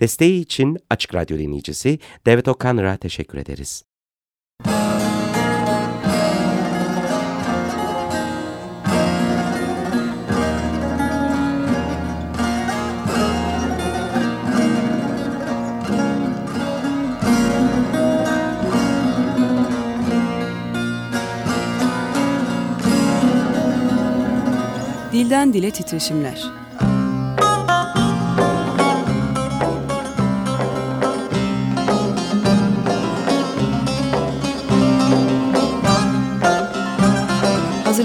Desteği için Açık Radyo dinleyicisi David O'Connor'a teşekkür ederiz. Dilden Dile Titreşimler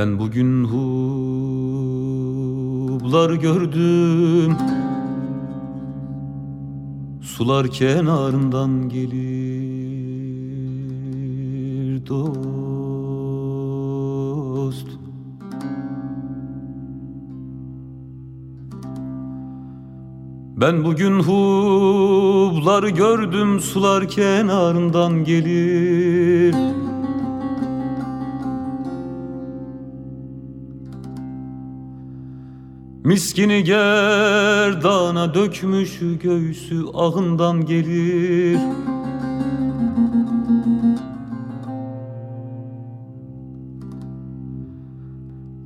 Ben bugün hublar gördüm. Sular kenarından gelir dost. Ben bugün hublar gördüm sular kenarından gelir Miskini gerdana dökmüş göğsü ağından gelir.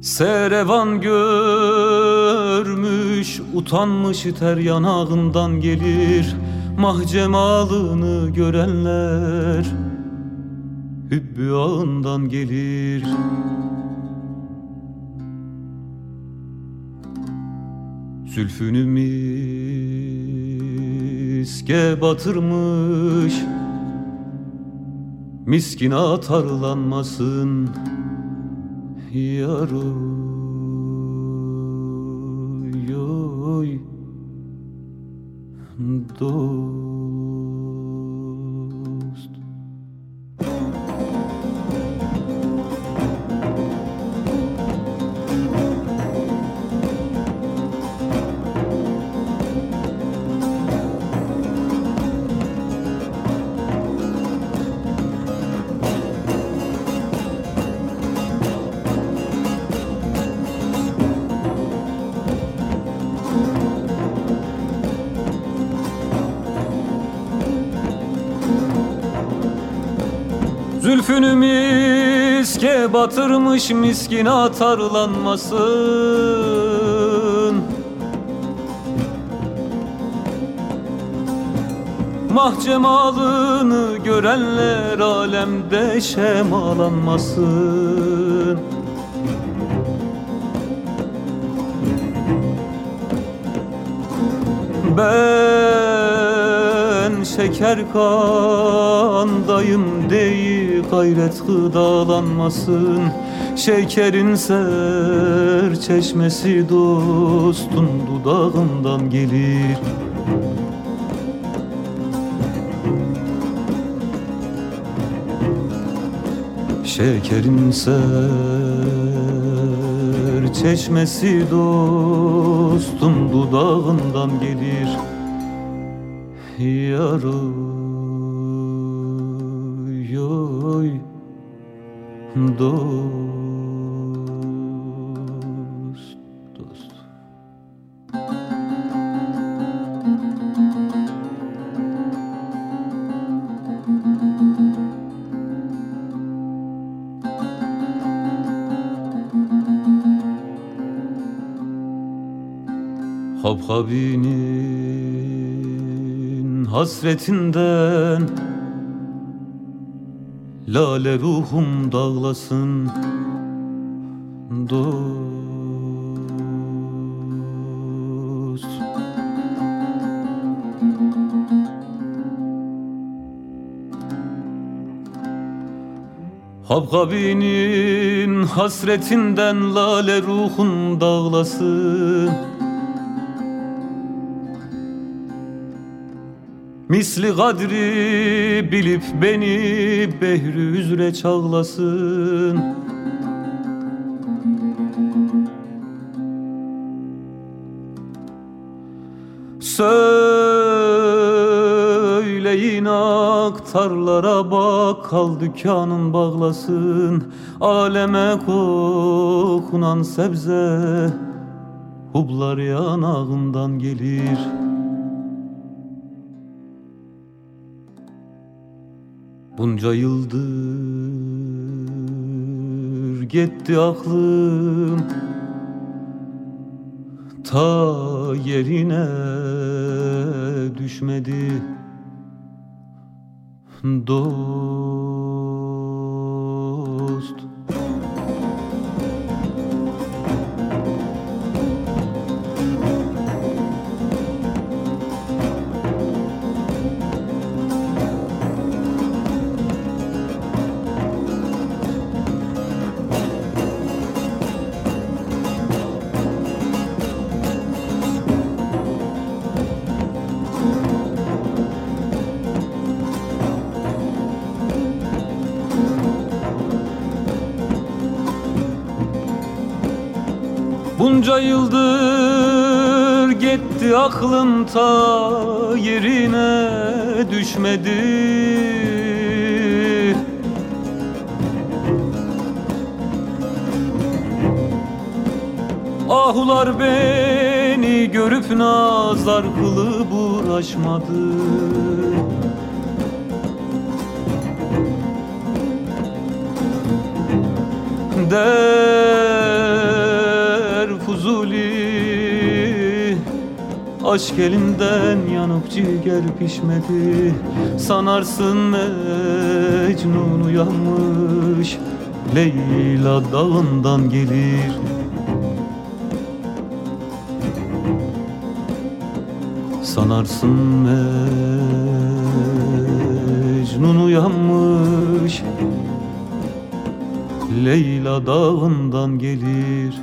Serevan görmüş utanmış ter yanağından gelir. Mahcemalını görenler Hübbü ağından gelir Zülfünü miske batırmış. Miskin atarlanmasın Yar oy batırmış miskin atarlanmasın. Mahcemalını görenler alemde şemalanmasın. Ben şeker kandayım değil gayret gıdalanmasın. Şekerin ser çeşmesi dostun dudağından gelir. Şekerin ser çeşmesi dostum dudağından gelir Yar oy oy dost dost. Habhabinin hasretinden Lale ruhum dağlasın dost. Habhabinin hasretinden lale ruhun dağlasın Misli kadri bilip beni behri üzre çağlasın. Söyleyin aktarlara bak Kal dükkanın bağlasın. Aleme kokunan sebze Hublar yanağından gelir Bunca yıldır gitti aklım. Ta yerine düşmedi. Dost Bunca yıldır gitti aklım ta yerine düşmedi. Ahular beni görüp nazar kılıp uğraşmadı. Der Fuzuli. Aşk elinden yanıp ciğer pişmedi. Sanarsın Mecnun uyanmış Leyla dağından gelir. Sanarsın Mecnun uyanmış Leyla dağından gelir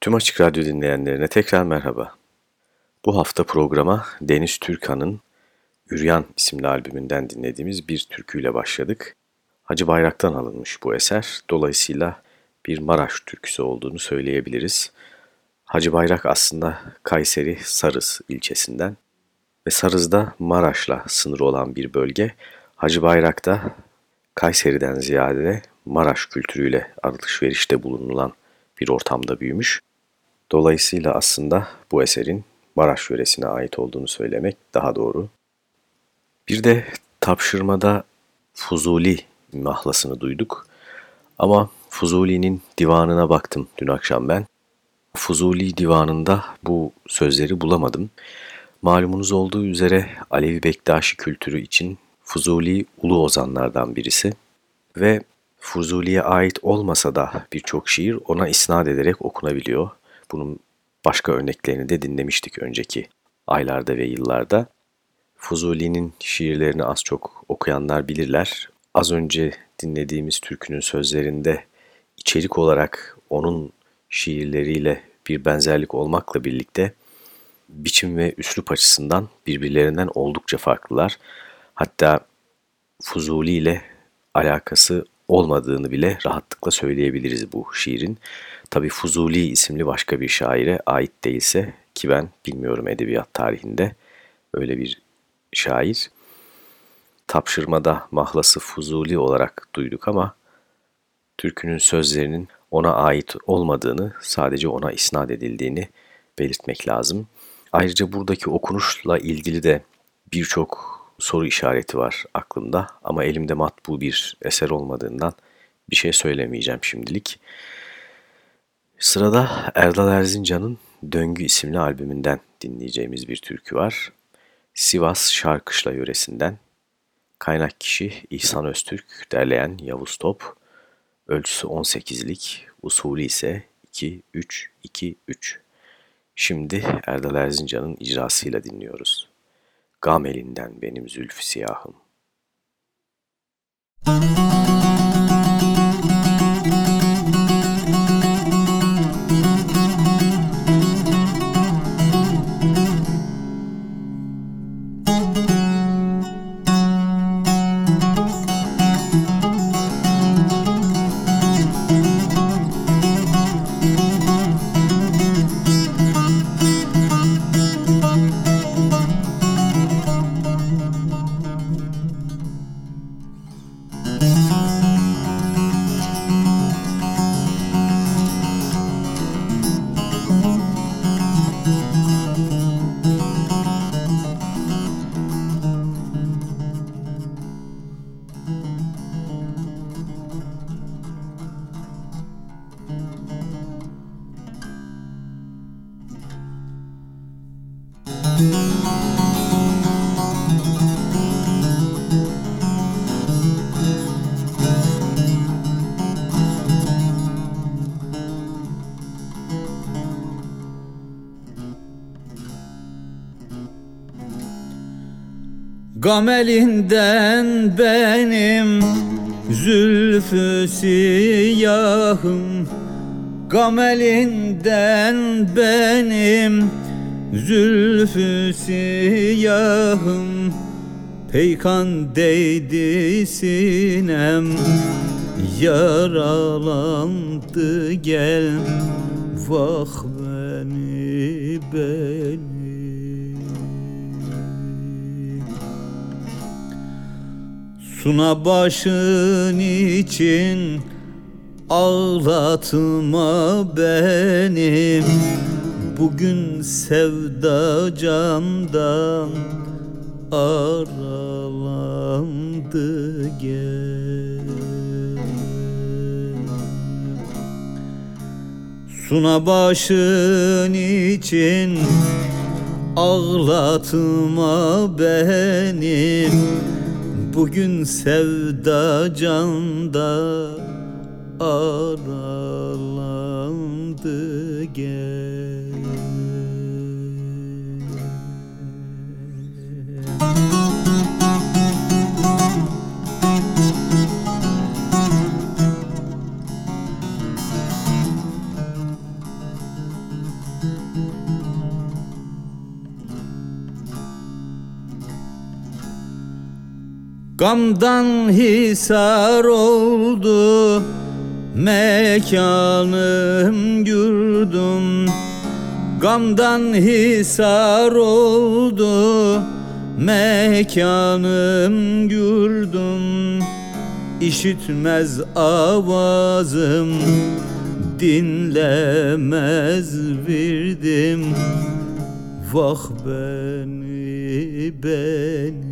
Tüm Açık Radyo dinleyenlerine tekrar merhaba. Bu hafta programa Deniz Türkan'ın Üryan isimli albümünden dinlediğimiz bir türküyle başladık. Hacı Bayrak'tan alınmış bu eser. Dolayısıyla bir Maraş türküsü olduğunu söyleyebiliriz. Hacı Bayrak aslında Kayseri Sarız ilçesinden ve Sarız'da Maraş'la sınırı olan bir bölge. Hacı Bayrak da Kayseri'den ziyade Maraş kültürüyle alışverişte bulunulan bir ortamda büyümüş. Dolayısıyla aslında bu eserin Maraş yöresine ait olduğunu söylemek daha doğru. Bir de tapşırmada Fuzuli mahlasını duyduk. Ama Fuzuli'nin divanına baktım dün akşam ben. Fuzuli divanında bu sözleri bulamadım. Malumunuz olduğu üzere Alevi Bektaşi kültürü için Fuzuli ulu ozanlardan birisi ve Fuzuli'ye ait olmasa da birçok şiir ona isnat ederek okunabiliyor. Bunun başka örneklerini de dinlemiştik önceki aylarda ve yıllarda. Fuzuli'nin şiirlerini az çok okuyanlar bilirler. Az önce dinlediğimiz türkünün sözlerinde içerik olarak onun şiirleriyle bir benzerlik olmakla birlikte biçim ve üslup açısından birbirlerinden oldukça farklılar. Hatta Fuzuli ile alakası olmadığını bile rahatlıkla söyleyebiliriz bu şiirin. Tabi Fuzuli isimli başka bir şaire ait değilse ki ben bilmiyorum edebiyat tarihinde öyle bir şair. Tapşırmada mahlası Fuzuli olarak duyduk ama türkünün sözlerinin ona ait olmadığını, sadece ona isnat edildiğini belirtmek lazım. Ayrıca buradaki okunuşla ilgili de birçok soru işareti var aklımda ama elimde matbu bir eser olmadığından bir şey söylemeyeceğim şimdilik. Sırada Erdal Erzincan'ın Döngü isimli albümünden dinleyeceğimiz bir türkü var. Sivas Şarkışla yöresinden. Kaynak kişi İhsan Öztürk, derleyen Yavuz Top. Ölçüsü 18'lik, usulü ise 2-3-2-3. Şimdi Erdal Erzincan'ın icrasıyla dinliyoruz. Gam elinden benim zülfü siyahım. Müzik Gamelinden benim zülfü siyahım. Gamelinden benim zülfü siyahım. Peykan değdi sinem Yaralandı gel. Vah beni beni Suna başın için ağlatma benim Bugün sevda candan aralandı gel Suna başın için ağlatma benim Bugün sevda canda aralandı gel Gamdan hisar oldu mekanım yurdum. Gamdan hisar oldu mekanım yurdum. İşitmez avazım dinlemez virdim. Vah beni beni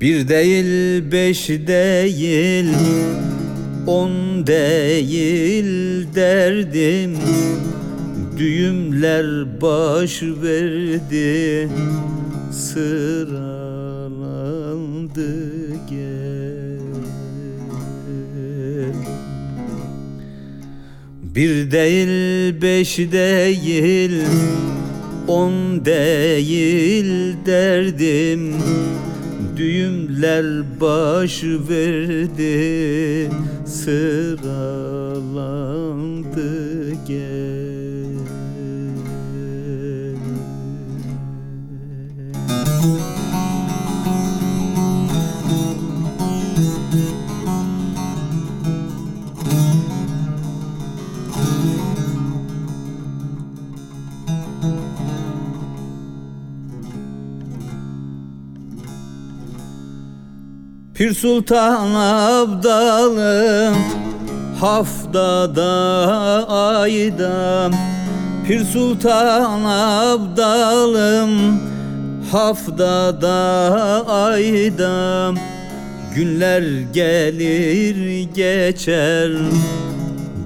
Bir değil beş değil On değil derdim. Düğümler baş verdi Sıralandı gel. Bir değil beş değil On değil derdim Düğümler baş verdi Sıralandı gel Pir Sultan Abdalım haftada ayda Pir Sultan Abdalım haftada ayda Günler gelir geçer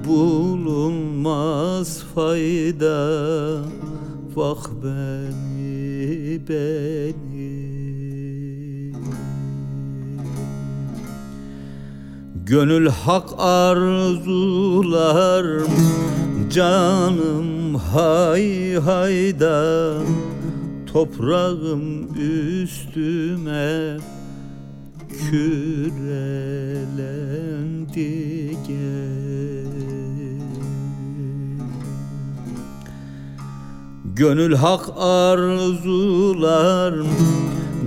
bulunmaz fayda. Vah beni beni Gönül hak arzular Canım hay hayda. Toprağım üstüme Kürelendi Gönül hak arzular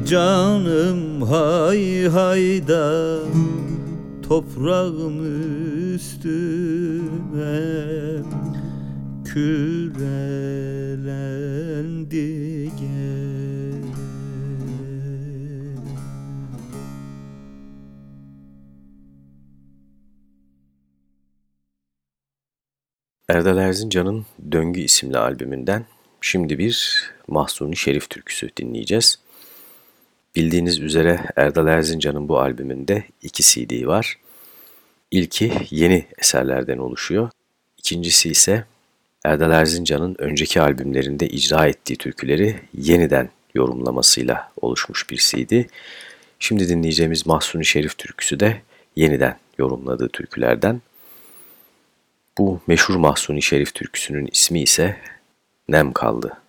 Canım hay hayda Toprağım üstüme Kürelendi gel Erdal Erzincan'ın Döngü isimli albümünden şimdi bir Mahsuni Şerif türküsü dinleyeceğiz. Bildiğiniz üzere Erdal Erzincan'ın bu albümünde iki CD var. İlki yeni eserlerden oluşuyor. İkincisi ise Erdal Erzincan'ın önceki albümlerinde icra ettiği türküleri yeniden yorumlamasıyla oluşmuş bir CD. Şimdi dinleyeceğimiz Mahsuni Şerif türküsü de yeniden yorumladığı türkülerden. Bu meşhur Mahsuni Şerif türküsünün ismi ise Nem Kaldı.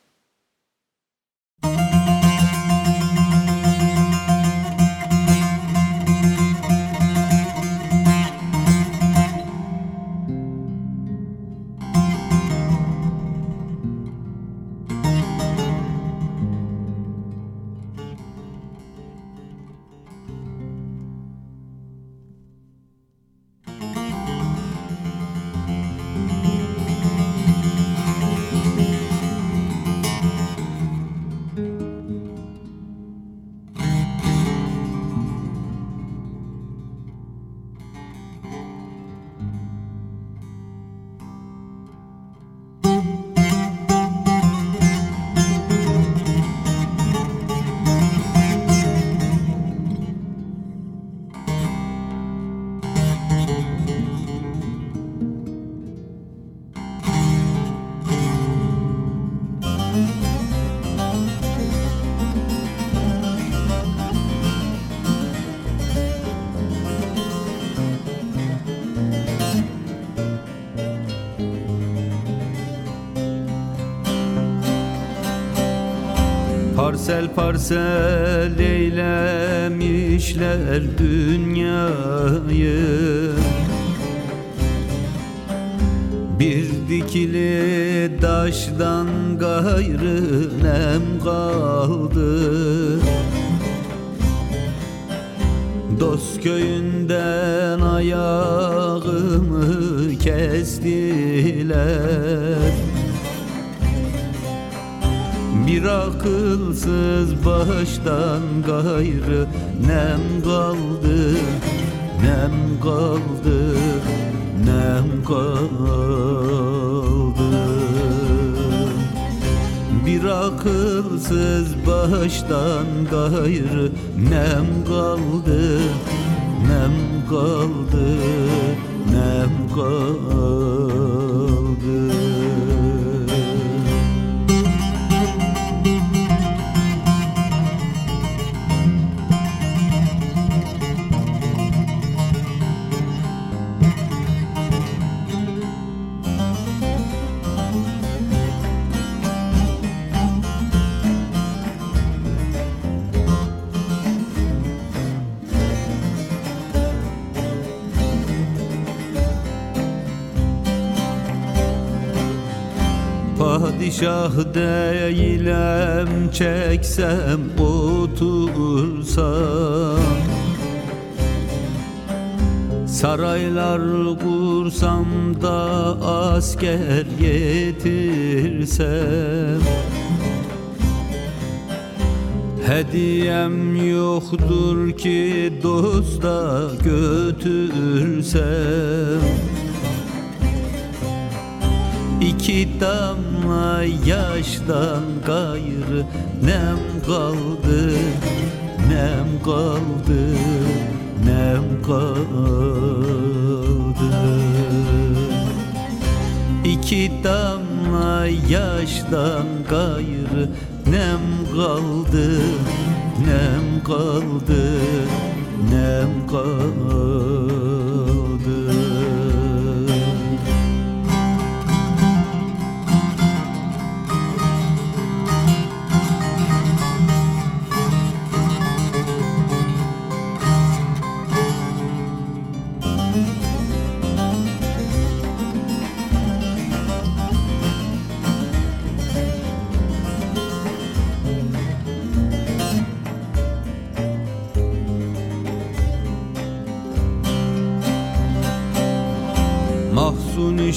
Parsel eylemişler dünyayı. Bir dikili taştan gayrı nem kaldı. Dost köyünden ayağımı kestiler bir akılsız baştan gayrı nem kaldı Nem kaldı Nem kaldı. Bir akılsız baştan gayrı Nem kaldı Nem kaldı Nem kaldı Padişah değilim çeksem otursam. Saraylar kursam da asker getirsem Hediyem yoktur ki dosta götürsem İki damla yaştan gayrı nem kaldı Nem kaldı Nem kaldı. İki damla yaştan gayrı nem kaldı Nem kaldı Nem kaldı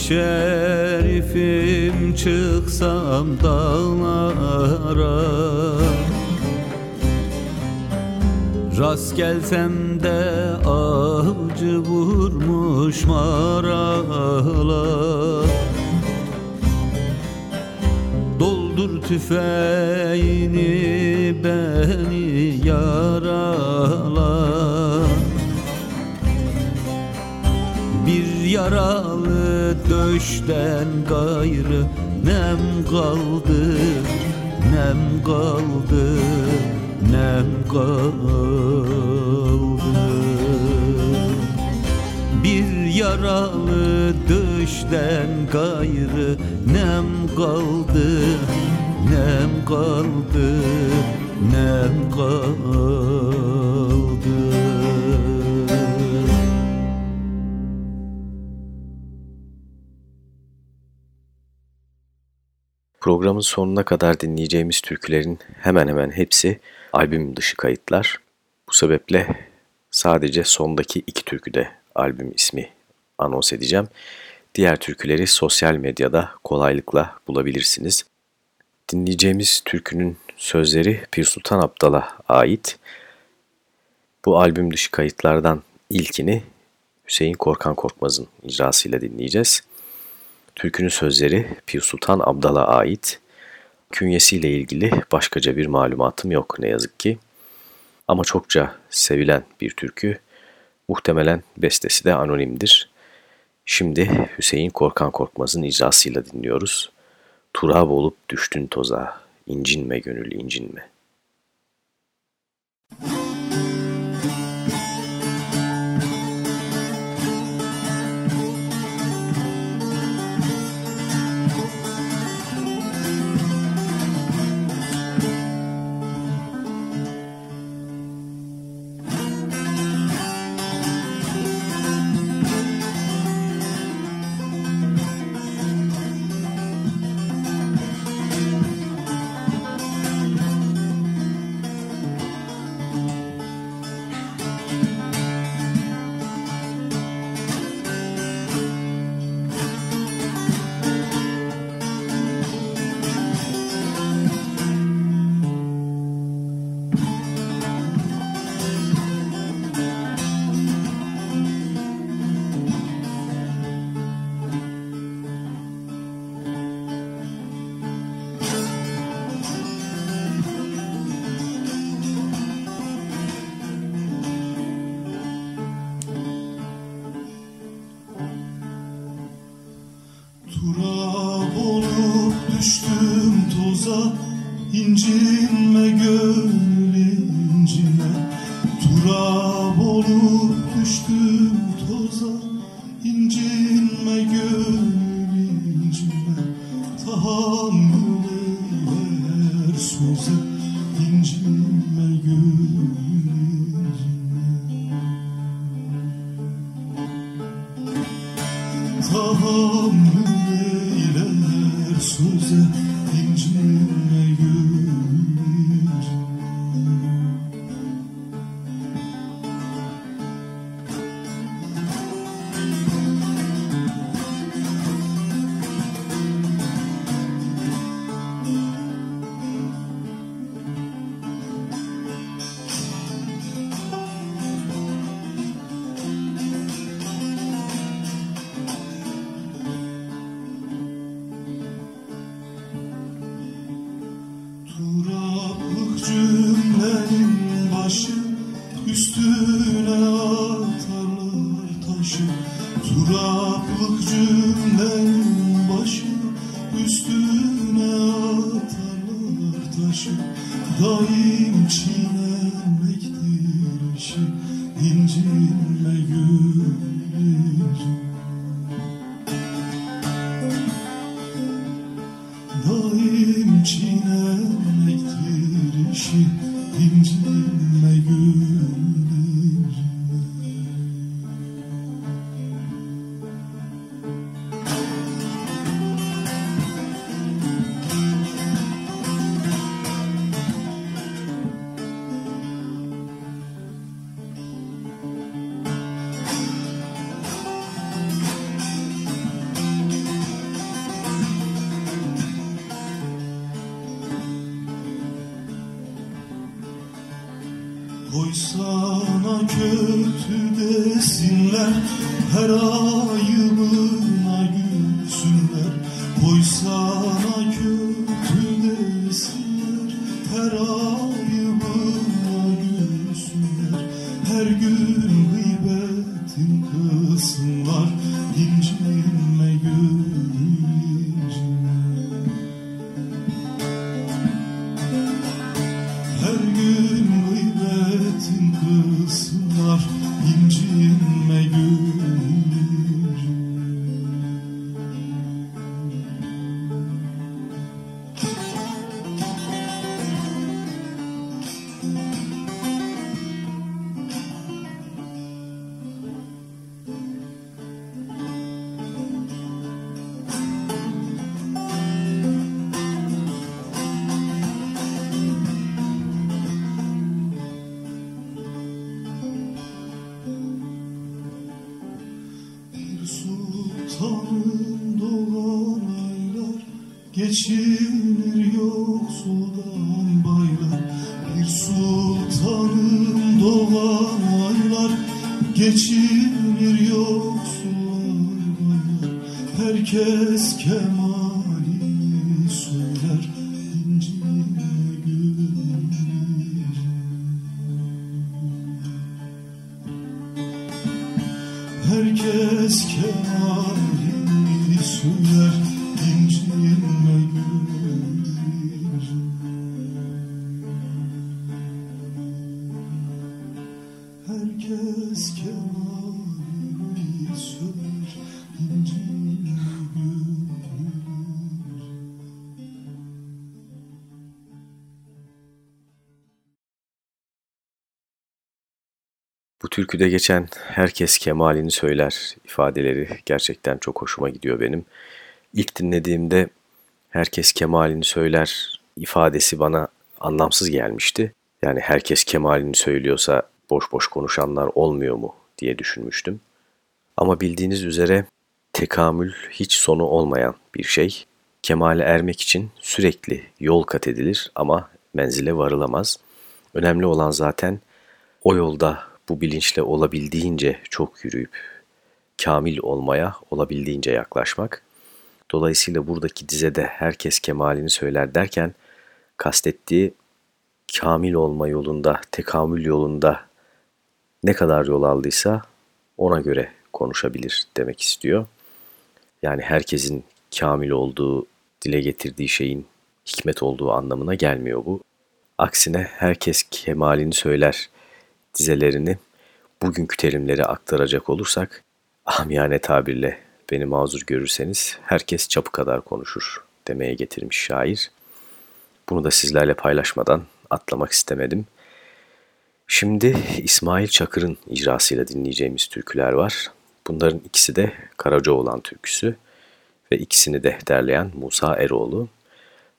şerifim çıksam dağlara. Rast gelsem de avcı vurmuş maralar. Doldur tüfeğini beni yarala Bir yaralı döşten gayrı nem kaldı Nem kaldı nem kaldı. Bir yaralı döşten gayrı nem kaldı Nem kaldı, nem kaldı Programın sonuna kadar dinleyeceğimiz türkülerin hemen hemen hepsi albüm dışı kayıtlar. Bu sebeple sadece sondaki iki türküde albüm ismi anons edeceğim. Diğer türküleri sosyal medyada kolaylıkla bulabilirsiniz. Dinleyeceğimiz türkünün sözleri Pir Sultan Abdal'a ait. Bu albüm dışı kayıtlardan ilkini Hüseyin Korkan Korkmaz'ın icrasıyla dinleyeceğiz. Türkünün sözleri Pir Sultan Abdal'a ait. Künyesiyle ilgili başkaca bir malumatım yok ne yazık ki. Ama çokça sevilen bir türkü. Muhtemelen bestesi de anonimdir. Şimdi Hüseyin Korkan Korkmaz'ın icrasıyla dinliyoruz. Turab olup düştün toza, incinme gönül incinme. Koysana üstüne atarlar taşı. Turaplık cümlenin Üstüne atarlar taşı. Daim çiğ 失去 türküde geçen herkes kemalini söyler ifadeleri gerçekten çok hoşuma gidiyor benim. İlk dinlediğimde herkes kemalini söyler ifadesi bana anlamsız gelmişti. Yani herkes kemalini söylüyorsa boş boş konuşanlar olmuyor mu diye düşünmüştüm. Ama bildiğiniz üzere tekamül hiç sonu olmayan bir şey. Kemale ermek için sürekli yol kat edilir ama menzile varılamaz. Önemli olan zaten o yolda bu bilinçle olabildiğince çok yürüyüp kamil olmaya olabildiğince yaklaşmak. Dolayısıyla buradaki dizede herkes kemalini söyler derken kastettiği kamil olma yolunda, tekamül yolunda ne kadar yol aldıysa ona göre konuşabilir demek istiyor. Yani herkesin kamil olduğu, dile getirdiği şeyin hikmet olduğu anlamına gelmiyor bu. Aksine herkes kemalini söyler dizelerini bugünkü terimleri aktaracak olursak amiyane tabirle beni mazur görürseniz herkes çapı kadar konuşur demeye getirmiş şair. Bunu da sizlerle paylaşmadan atlamak istemedim. Şimdi İsmail Çakır'ın icrasıyla dinleyeceğimiz türküler var. Bunların ikisi de Karacaoğlan türküsü ve ikisini de derleyen Musa Eroğlu.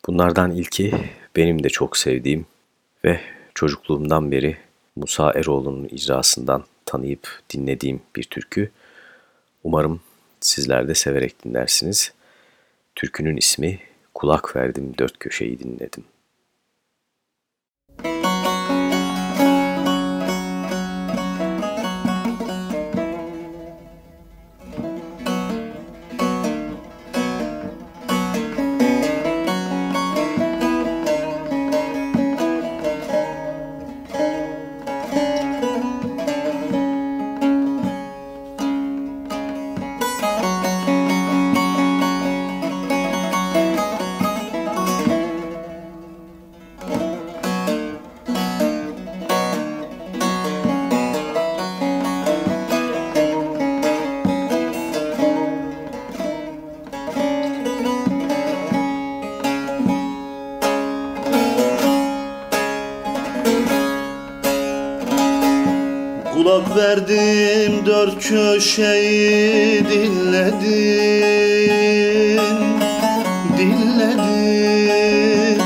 Bunlardan ilki benim de çok sevdiğim ve çocukluğumdan beri Musa Eroğlu'nun icrasından tanıyıp dinlediğim bir türkü. Umarım sizler de severek dinlersiniz. Türkünün ismi Kulak Verdim Dört Köşeyi Dinledim. Dört köşeyi dinledim Dinledim.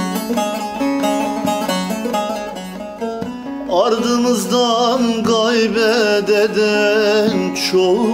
Ardımızdan kaybededen çoğulmuş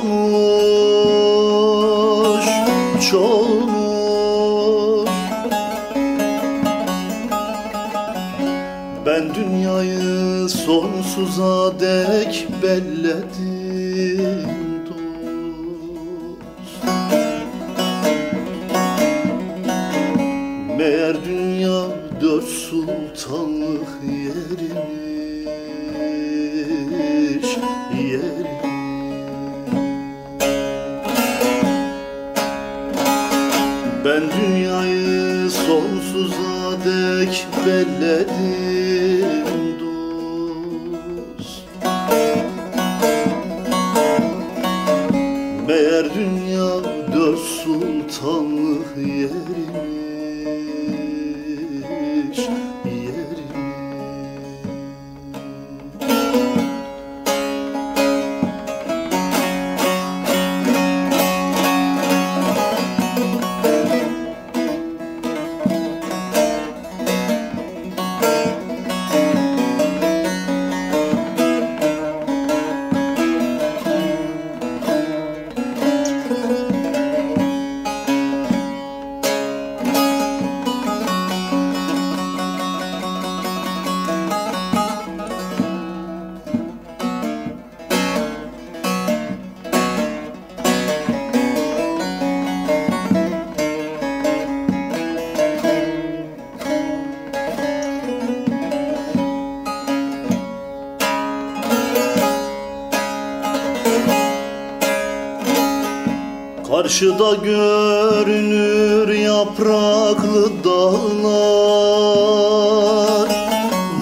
Karşıda görünür yapraklı dağlar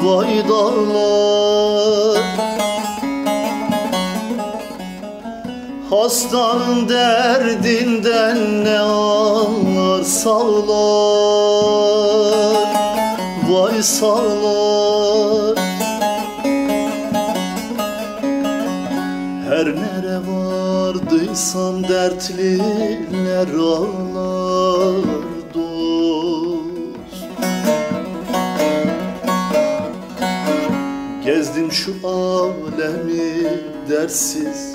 Vay dağlar. Hastanın derdinden ne ağlar sağlar Vay sağlar yetersiz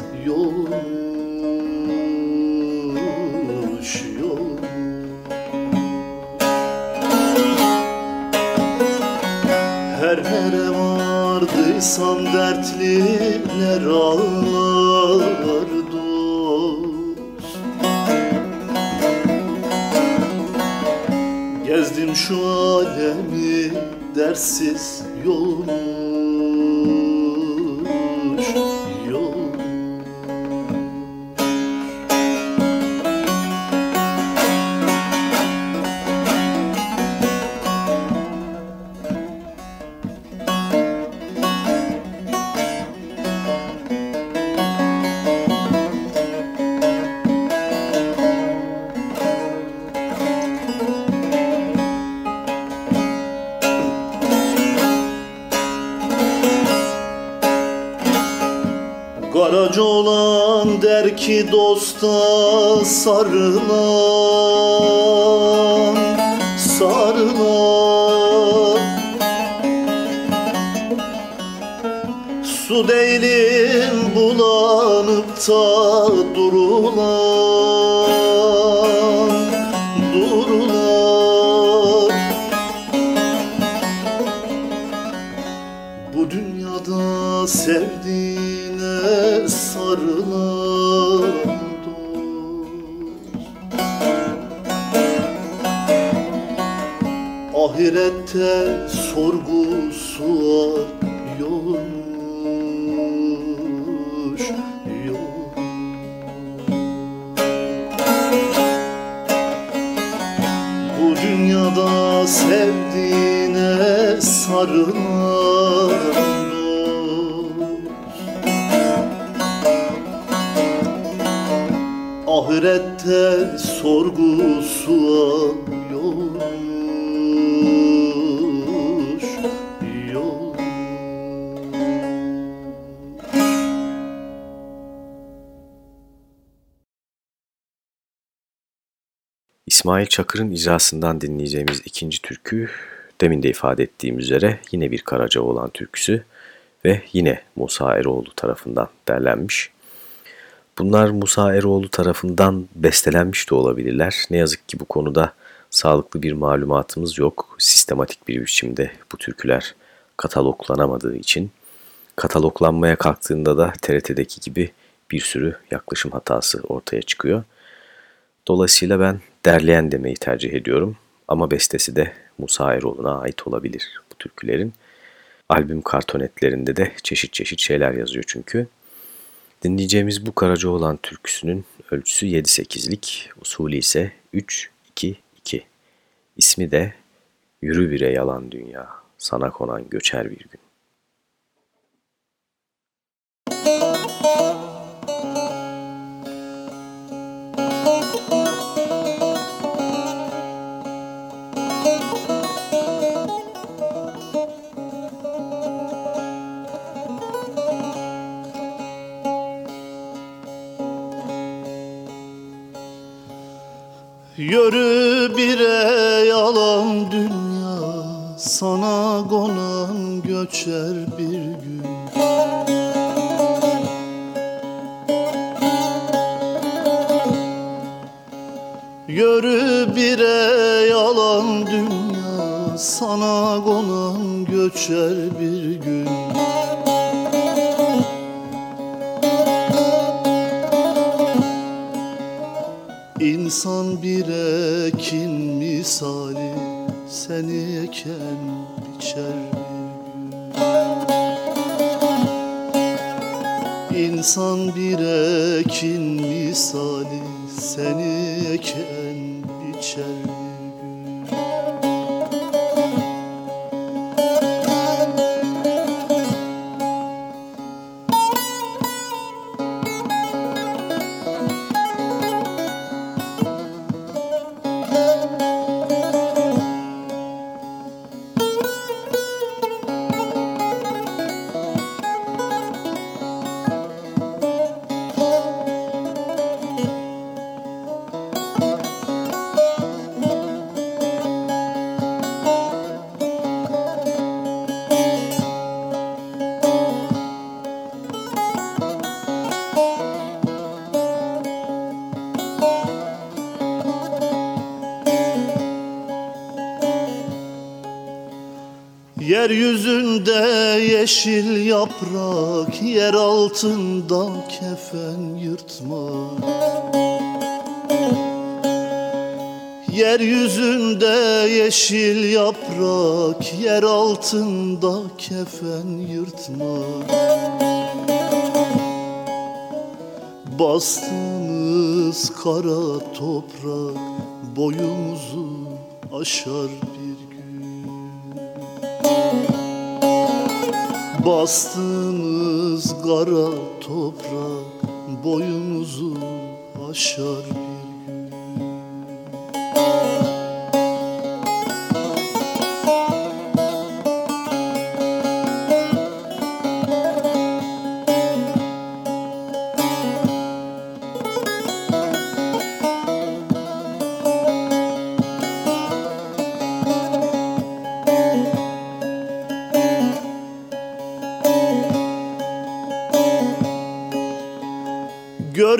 ki dosta sarılan İsmail Çakır'ın icrasından dinleyeceğimiz ikinci türkü demin de ifade ettiğim üzere yine bir Karacaoğlan türküsü ve yine Musa Eroğlu tarafından derlenmiş. Bunlar Musa Eroğlu tarafından bestelenmiş de olabilirler. Ne yazık ki bu konuda sağlıklı bir malumatımız yok. Sistematik bir biçimde bu türküler kataloglanamadığı için. kataloglanmaya kalktığında da TRT'deki gibi bir sürü yaklaşım hatası ortaya çıkıyor. Dolayısıyla ben derleyen demeyi tercih ediyorum ama bestesi de Musa Eroğlu'na ait olabilir bu türkülerin. Albüm kartonetlerinde de çeşit çeşit şeyler yazıyor çünkü. Dinleyeceğimiz bu Karacaoğlan türküsünün ölçüsü 7-8'lik, usulü ise 3-2-2. İsmi de Yürü Bire Yalan Dünya, Sana Konan Göçer Bir Gün. Yürü bire yalan dünya Sana konan göçer bir gün. Yürü bire yalan dünya Sana konan göçer bir gün İnsan bir ekin misali Seni eken biçer bir gün. İnsan bir ekin misali Seni eken biçer bir yeşil yaprak Yer altında kefen yırtma Yeryüzünde yeşil yaprak Yer altında kefen yırtma Bastığınız kara toprak Boyumuzu aşar bir Bastığınız kara toprak boyumuzu aşar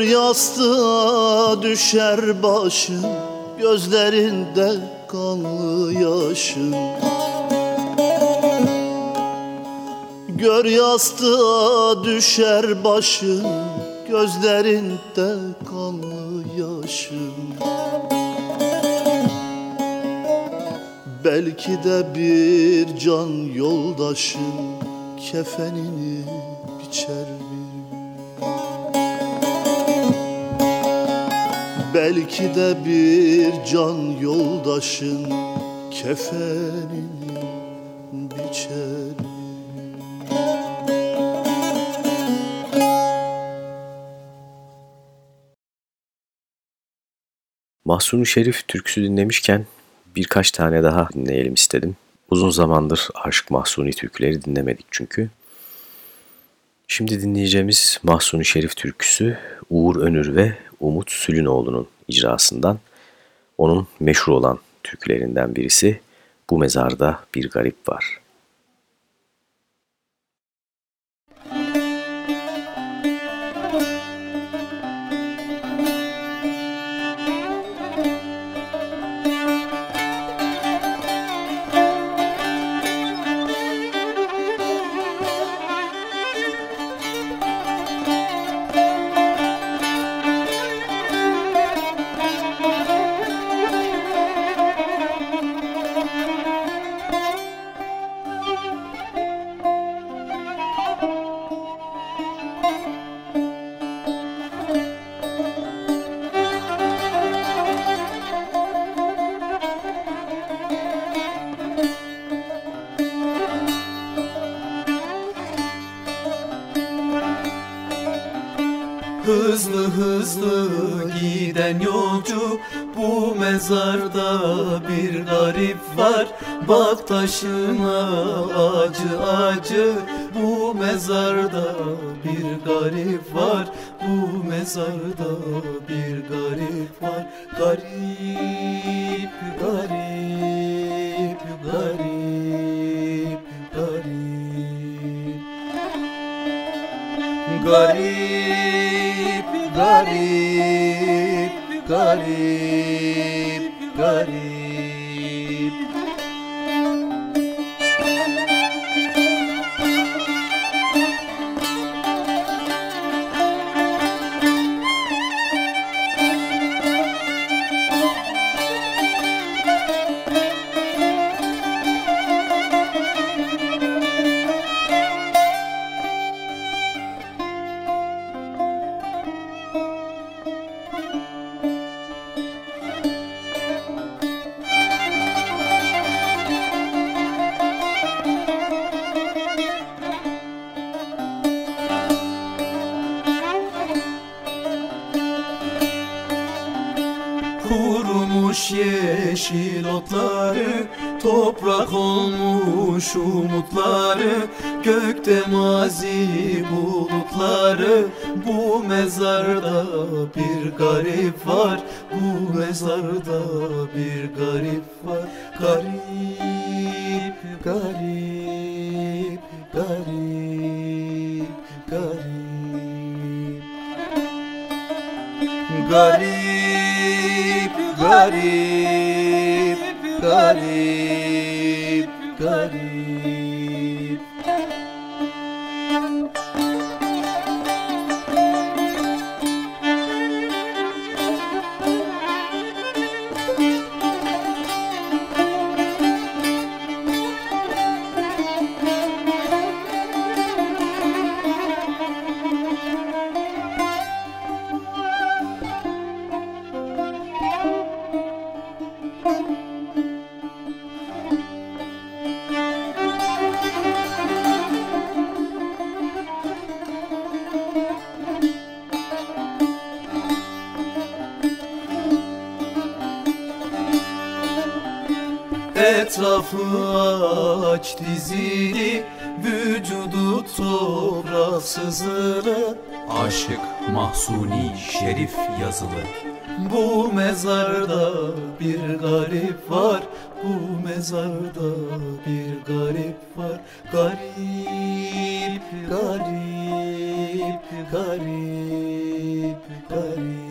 yastığa düşer başın Gözlerinde kanlı yaşın. Gör yastığa düşer başın Gözlerinde kanlı yaşın. Belki de bir can yoldaşın Kefenini Belki de bir can yoldaşın kefenini biçer Mahsuni Şerif türküsü dinlemişken birkaç tane daha dinleyelim istedim. Uzun zamandır Aşık Mahsuni türküleri dinlemedik çünkü. Şimdi dinleyeceğimiz Mahsuni Şerif türküsü Uğur Önür ve Umut Sülünoğlu'nun icrasından. Onun meşhur olan türkülerinden birisi Bu Mezarda Bir Garip Var. Bak taşına acı acı Toprak olmuş umutları Gökte mazi bulutları. Bu mezarda bir garip var Bu mezarda bir garip var. Garip, garip, garip, garip. Garip, garip, Bu mezarda bir garip var. Garip, garip, garip, garip.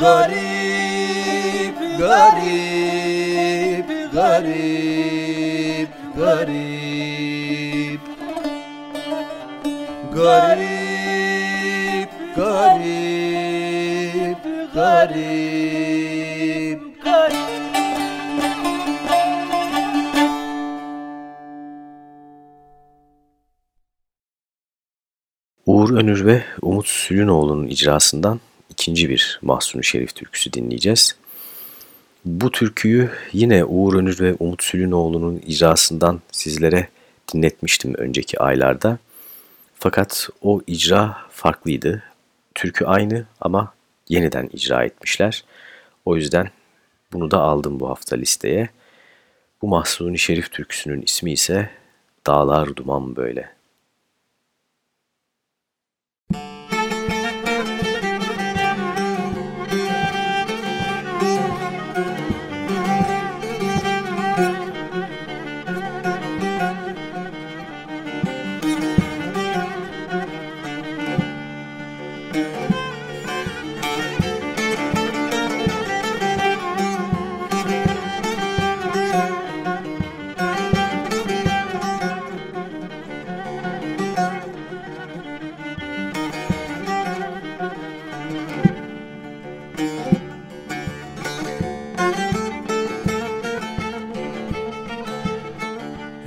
Garip, garip, garip, garip. Garip, garip, garip, Önür ve Umut Sülünoğlu'nun icrasından ikinci bir Mahsuni Şerif türküsü dinleyeceğiz. Bu türküyü yine Uğur Önür ve Umut Sülünoğlu'nun icrasından sizlere dinletmiştim önceki aylarda. Fakat o icra farklıydı. Türkü aynı ama yeniden icra etmişler. O yüzden bunu da aldım bu hafta listeye. Bu Mahsuni Şerif türküsünün ismi ise Dağlar Duman Böyle.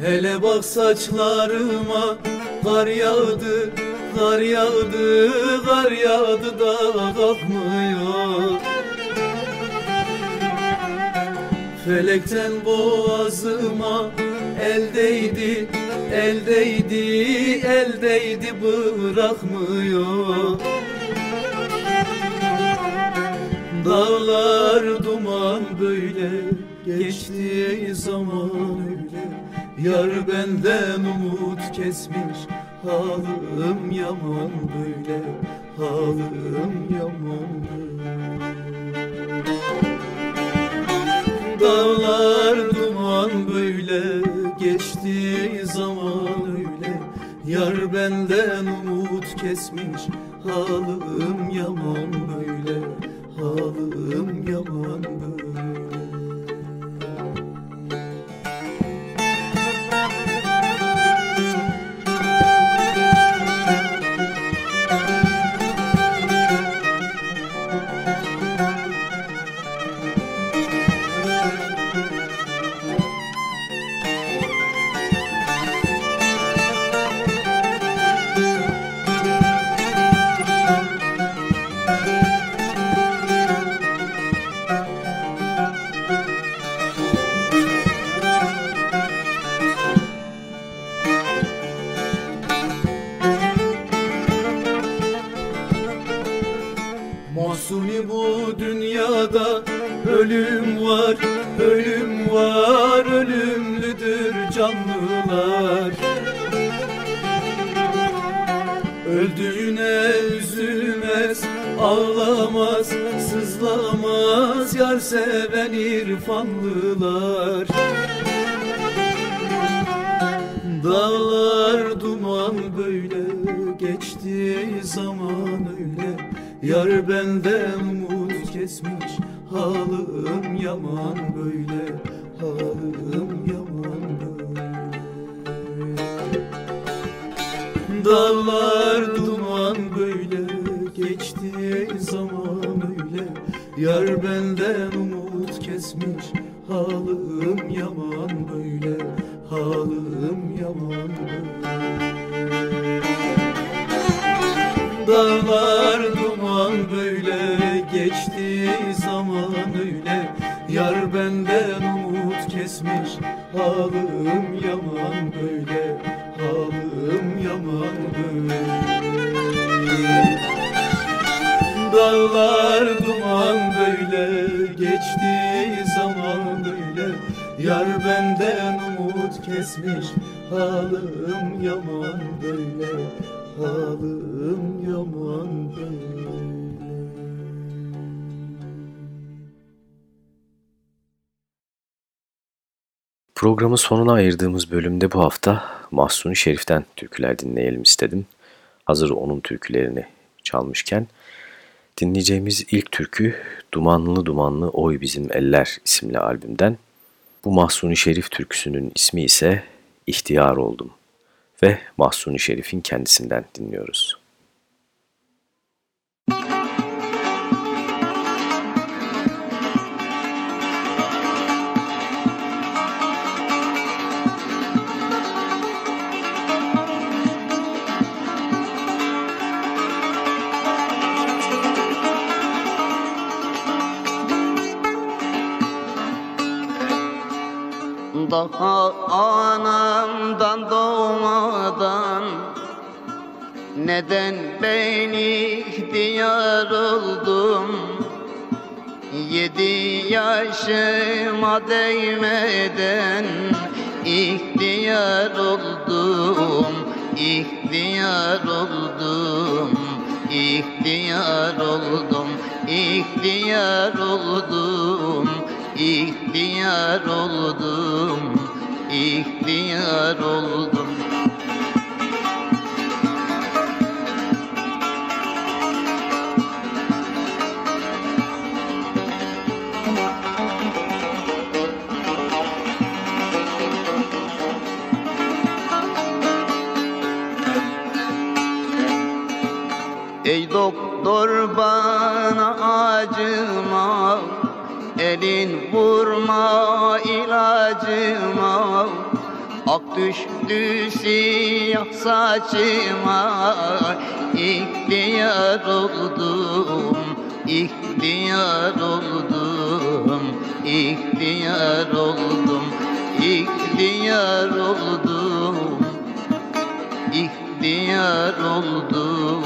Hele bak saçlarıma kar yağdı, kar yağdı, kar yağdı da kalkmıyor. Felekten boğazıma el değdi, Eldeydi eldeydi bırakmıyor Dağlar duman böyle geçtiği zaman öyle Yar benden umut kesmiş Halım yaman böyle Halım yaman böyle. Dağlar duman böyle Geçtiği zaman öyle. Yar benden umut kesmiş Halım yaman böyle Halım yaman böyle ağlamaz, sızlamaz yar seven irfanlılar. Dağlar duman böyle geçtiği zaman öyle. Yar benden umut kesmiş halım yaman böyle. Halım yaman böyle. Dağlar Yar benden umut kesmiş halım yaman böyle Halım yaman böyle. Dağlar duman böyle geçtiği zaman öyle. Yar benden umut kesmiş halım yaman böyle Halım yaman böyle. Dağlar böyle geçtiği zaman öyle Yar benden umut kesmiş halım yaman böyle. Halım yaman böyle. Programın sonuna ayırdığımız bölümde bu hafta Mahsuni Şerif'ten türküler dinleyelim istedim. Hazır onun türkülerini çalmışken dinleyeceğimiz ilk türkü Dumanlı Dumanlı Oy Bizim Eller isimli albümden. Bu Mahsuni Şerif türküsünün ismi ise İhtiyar Oldum ve Mahsuni Şerif'in kendisinden dinliyoruz. Daha anamdan doğmadan Neden ben ihtiyar oldum Yedi yaşıma değmeden ihtiyar oldum İhtiyar oldum İhtiyar oldum İhtiyar oldum İhtiyar oldum İhtiyar oldum. Ey doktor bana acıma Gelin vurma ilacıma Ak düştü siyah saçıma İhtiyar oldum, ihtiyar oldum İhtiyar oldum, ihtiyar oldum İhtiyar oldum, ihtiyar oldum,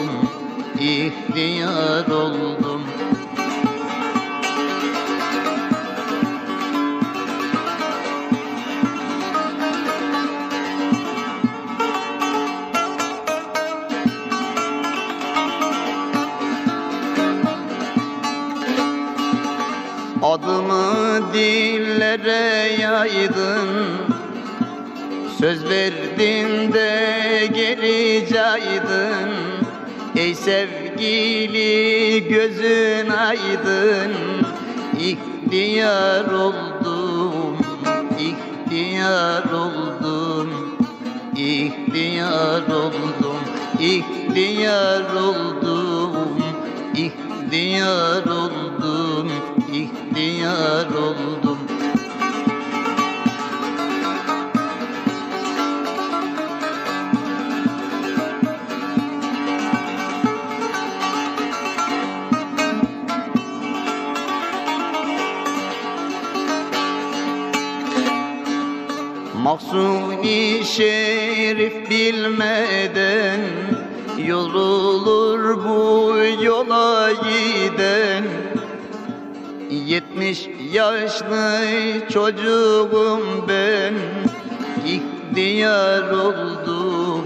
ihtiyar oldum. Yaydın Söz verdin de geri caydın. Ey sevgili gözün aydın İhtiyar oldum, ihtiyar oldum İhtiyar oldum, ihtiyar oldum İhtiyar oldum, ihtiyar oldum Mahsuni şerif bilmeden Yorulur bu yola giden. Yetmiş yaşlı çocuğum ben İhtiyar oldum,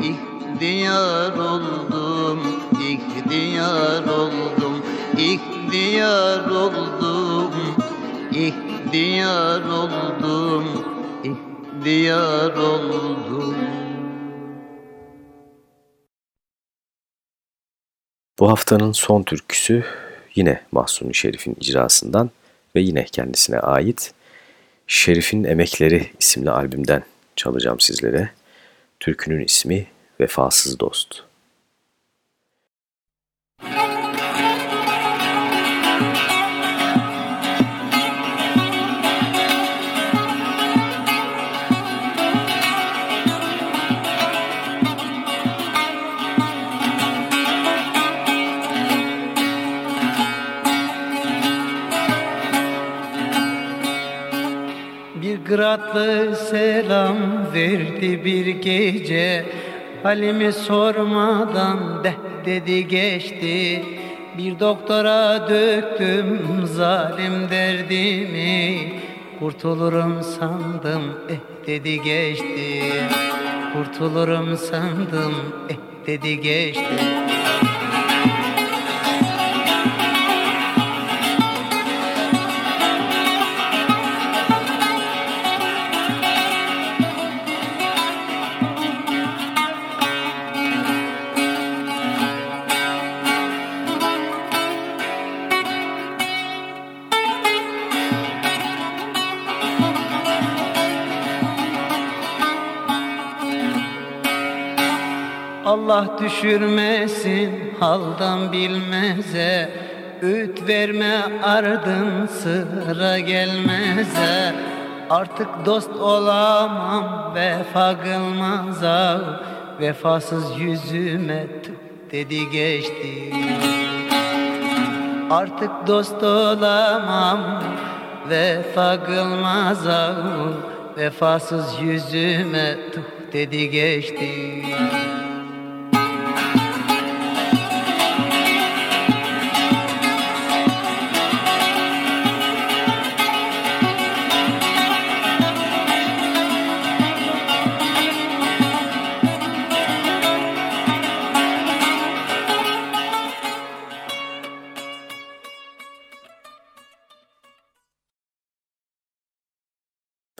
ihtiyar oldum İhtiyar oldum, ihtiyar oldum İhtiyar oldum, ihtiyar oldum Bu haftanın son türküsü yine Mahsuni Şerif'in icrasından ve yine kendisine ait Şerif'in Emekleri isimli albümden çalacağım sizlere. Türkünün ismi Vefasız Dost. Gratlı selam verdi bir gece. Halimi sormadan de dedi geçti. Bir doktora döktüm zalim derdimi. Kurtulurum sandım eh dedi geçti. Kurtulurum sandım eh dedi geçti düşürmesin haldan bilmeze. Öğüt verme ardın sıra gelmeze. Artık dost olamam vefa kılmaz av Vefasız yüzüme tık dedi geçti. Artık dost olamam vefa kılmaz av Vefasız yüzüme tık dedi geçti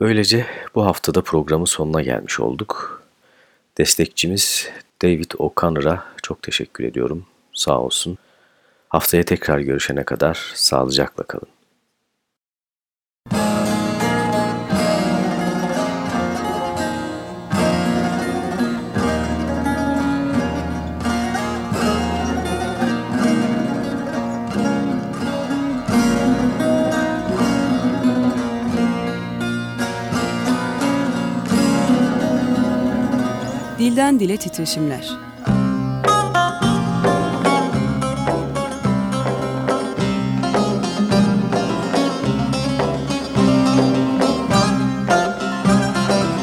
Böylece bu haftada programın sonuna gelmiş olduk. Destekçimiz David O'Connor'a çok teşekkür ediyorum. Sağ olsun. Haftaya tekrar görüşene kadar sağlıcakla kalın. Dilden dile titreşimler.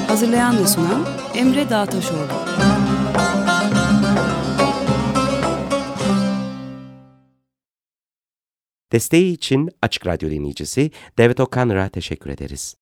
Hazırlayan ve sunan Emre Dağtaşoğlu. Desteği için Açık Radyo dinleyicisi Devet Okanır'a teşekkür ederiz.